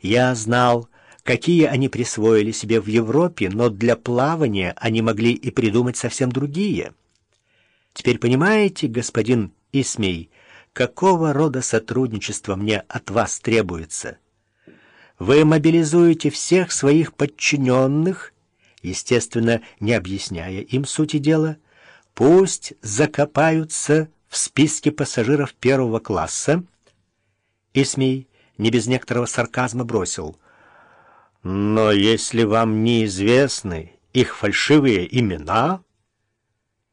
Я знал, какие они присвоили себе в Европе, но для плавания они могли и придумать совсем другие. Теперь понимаете, господин Исмей, какого рода сотрудничество мне от вас требуется? Вы мобилизуете всех своих подчиненных, естественно, не объясняя им сути дела, пусть закопаются в списке пассажиров первого класса. Исмей не без некоторого сарказма бросил. «Но если вам неизвестны их фальшивые имена...»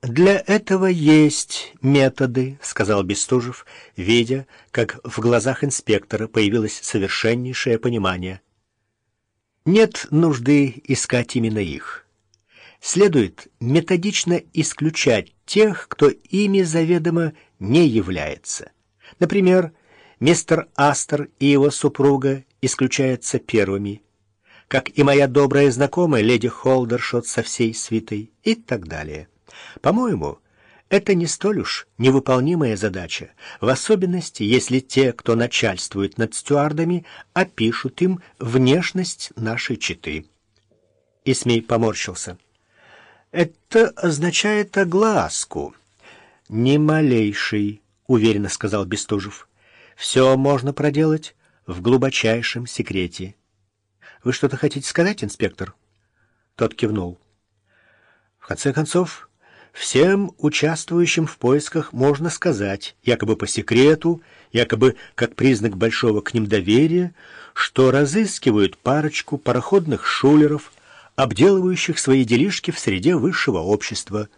«Для этого есть методы», — сказал Бестужев, видя, как в глазах инспектора появилось совершеннейшее понимание. «Нет нужды искать именно их. Следует методично исключать тех, кто ими заведомо не является. Например, мистер Астер и его супруга исключаются первыми, как и моя добрая знакомая леди Холдершот со всей свитой и так далее». По-моему, это не столь уж невыполнимая задача, в особенности, если те, кто начальствует над стюардами, опишут им внешность нашей четы. Исмей поморщился. «Это означает огласку». «Ни малейший», — уверенно сказал Бестужев. «Все можно проделать в глубочайшем секрете». «Вы что-то хотите сказать, инспектор?» Тот кивнул. «В конце концов...» Всем участвующим в поисках можно сказать, якобы по секрету, якобы как признак большого к ним доверия, что разыскивают парочку пароходных шулеров, обделывающих свои делишки в среде высшего общества.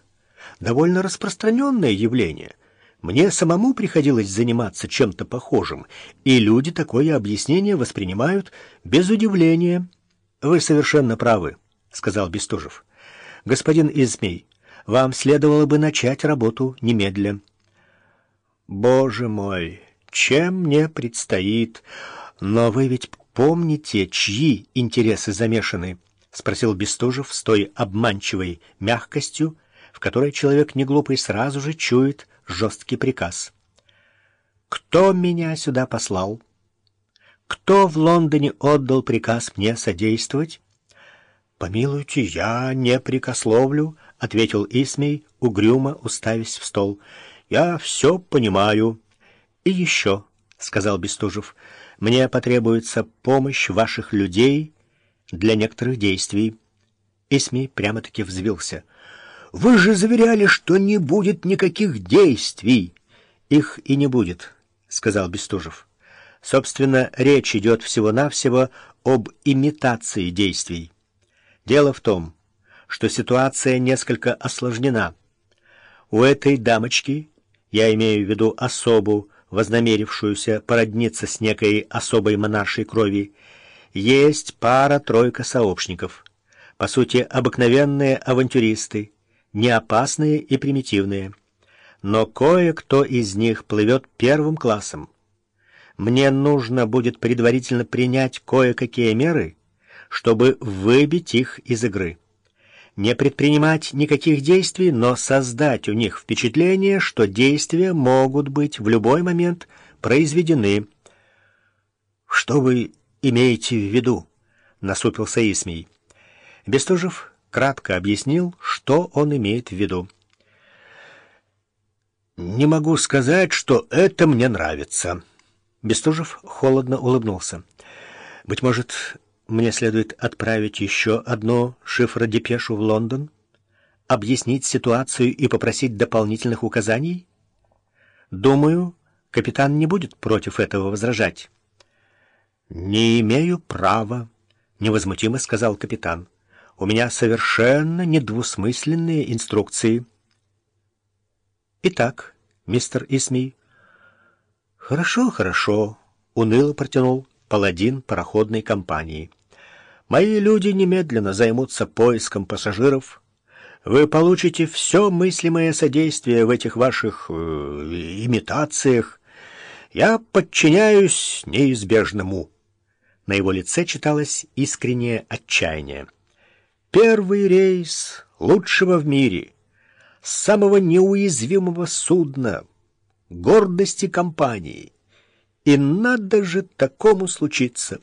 Довольно распространенное явление. Мне самому приходилось заниматься чем-то похожим, и люди такое объяснение воспринимают без удивления. — Вы совершенно правы, — сказал Бестужев. — Господин Измей, вам следовало бы начать работу немедля. Боже мой, чем мне предстоит? Но вы ведь помните, чьи интересы замешаны? Спросил Бестужев с той обманчивой мягкостью, в которой человек неглупый сразу же чует жесткий приказ. Кто меня сюда послал? Кто в Лондоне отдал приказ мне содействовать? Помилуйте, я не прикословлю, — ответил Исмей, угрюмо уставясь в стол. — Я все понимаю. — И еще, — сказал Бестужев, — мне потребуется помощь ваших людей для некоторых действий. Исмей прямо-таки взвился. — Вы же заверяли, что не будет никаких действий. — Их и не будет, — сказал Бестужев. — Собственно, речь идет всего-навсего об имитации действий. Дело в том, что ситуация несколько осложнена. У этой дамочки, я имею в виду особу, вознамерившуюся породниться с некой особой монаршей крови, есть пара-тройка сообщников. По сути, обыкновенные авантюристы, не опасные и примитивные. Но кое-кто из них плывет первым классом. Мне нужно будет предварительно принять кое-какие меры, чтобы выбить их из игры не предпринимать никаких действий, но создать у них впечатление, что действия могут быть в любой момент произведены. «Что вы имеете в виду?» — насупился Исмий. Бестужев кратко объяснил, что он имеет в виду. «Не могу сказать, что это мне нравится». Бестужев холодно улыбнулся. «Быть может, мне следует отправить еще одну шифродепешу в Лондон, объяснить ситуацию и попросить дополнительных указаний? Думаю, капитан не будет против этого возражать. «Не имею права», — невозмутимо сказал капитан. «У меня совершенно недвусмысленные инструкции». «Итак, мистер Исми...» «Хорошо, хорошо», — уныло протянул паладин пароходной компании. Мои люди немедленно займутся поиском пассажиров. Вы получите все мыслимое содействие в этих ваших э, имитациях. Я подчиняюсь неизбежному». На его лице читалось искреннее отчаяние. «Первый рейс лучшего в мире, самого неуязвимого судна, гордости компании. И надо же такому случиться».